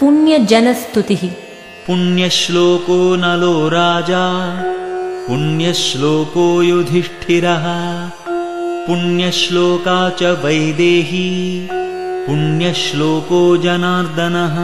पुण्यजनस्तुतिः। पुण्यश्लोको नलो राजा पुण्यश्लोको युधिष्ठिरः पुण्यश्लोका च वैदेही पुण्यश्लोको जनार्दनः।